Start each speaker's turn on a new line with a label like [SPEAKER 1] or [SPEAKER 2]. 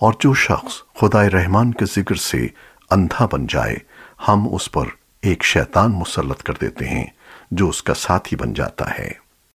[SPEAKER 1] اور جو شخص خدائے رحمان کے ذکر سے اندھا بن جائے، ہم اس پر ایک شیطان مسلط کر دیتے ہیں جو اس کا ساتھی بن جاتا ہے۔